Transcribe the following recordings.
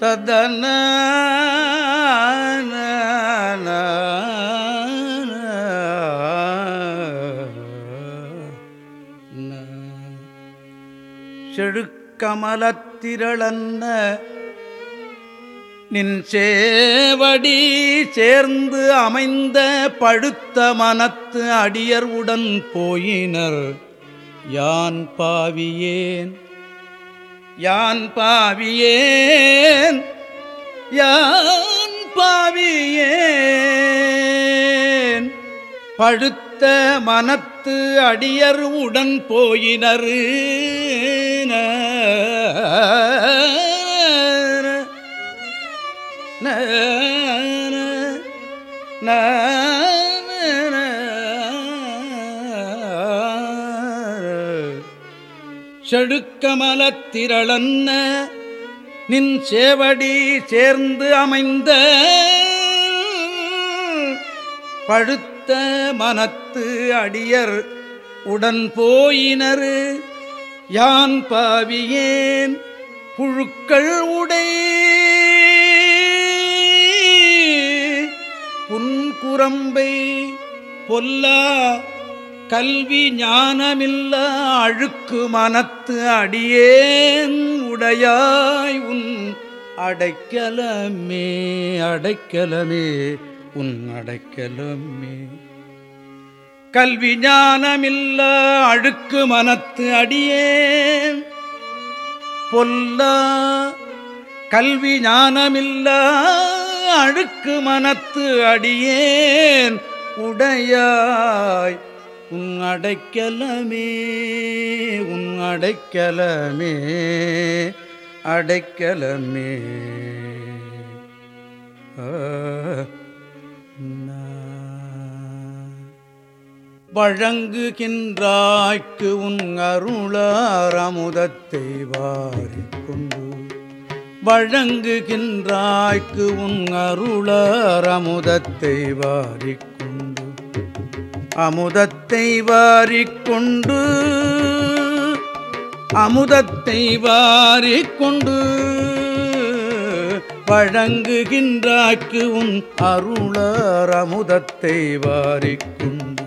ததன செழுக்கமலத்திரளன்ன நின் சேவடி சேர்ந்து அமைந்த பழுத்த மனத்து அடியர் உடன் போயினர். யான் பாவியேன்? யான் பாவியேன்? யான் பாவியேன்? படுத்த மனத்து அடியர் உடன் போயினரு. ந செழுக்கமலத்திரளன்ன நின் சேவடி சேர்ந்து அமைந்த பழுத்த மனத்து அடியர் உடன் போயினர். யான் பாவியேன் புழுக்கள் உடை. புன்குரம்பை பொல்லா கல்வி ஞானமில்ல அழுக்கு மனத்து அடியேன் உடையாய் உன் அடைக்கலமே அடைக்கலமே உன் அடைக்கலமே. கல்வி ஞானமில்ல அழுக்கு மனத்து அடியேன் பொல்லா. கல்வி ஞானமில்ல அழுக்கு மனத்து அடியேன் உடையா உன் அடைக்கலமே உன் அடைக்கலமே அடைக்கலமே. வழங்குகின்றாய்க்கு உன் அருளார் அமுதத்தை வாரிக்கொண்டு. வழங்குகின்றாய்க்கு உன் அருளார் அமுதத்தை வாரிக்கொண்டு. அமுதத்தை வாரிக்கொண்டு அமுதத்தை வாரிக்கொண்டு வழங்குகின்றாக்கு உன் அருளார். அமுதத்தை வாரிக்கொண்டு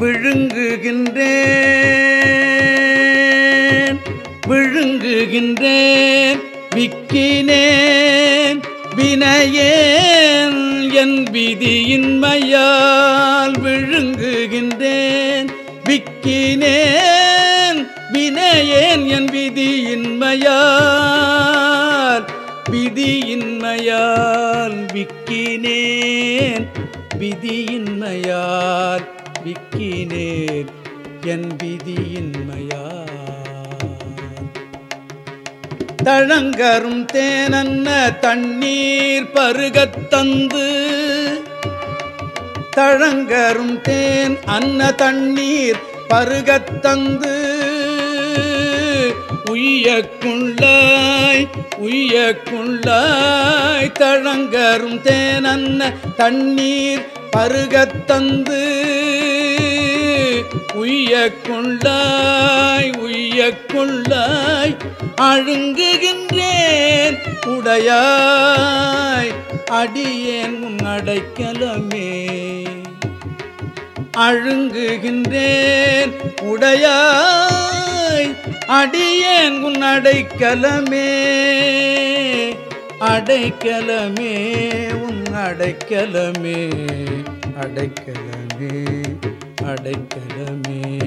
விழுங்குகின்றேன் விழுங்குகின்றேன் விக்கினேன் வினையேன் என் விதியின்மையா விக்கினேன் வினையேன் என் விதியின்மையால். விதியின்மையால் விக்கினேன். விதியின்மையால் விக்கினேன். என் விதியின்மையால். தழங்கரும் தேனன்ன தண்ணீர் பருகத் தந்து. தழங்கரும் தேன் அன்ன தண்ணீர் பருகத் தந்து உய்யக்குள்ளாய் உய்யக்குள்ளாய் தழங்கரும் தேனன்ன தண்ணீர் பருகத் தந்து உய்யக்குள்ளாய் உய்யக்குள்ளாய் அழுங்குகின்றேன் உடையாய் அடியேன் உன் அடைக்கலமே. அழுங்குகின்றேன் அடியேன் உடையாய் அடியேன் உன் அடைக்கலமே. அடைக்கலமே உன் அடைக்கலமே. அடைக்கலமே அடைக்கலமே.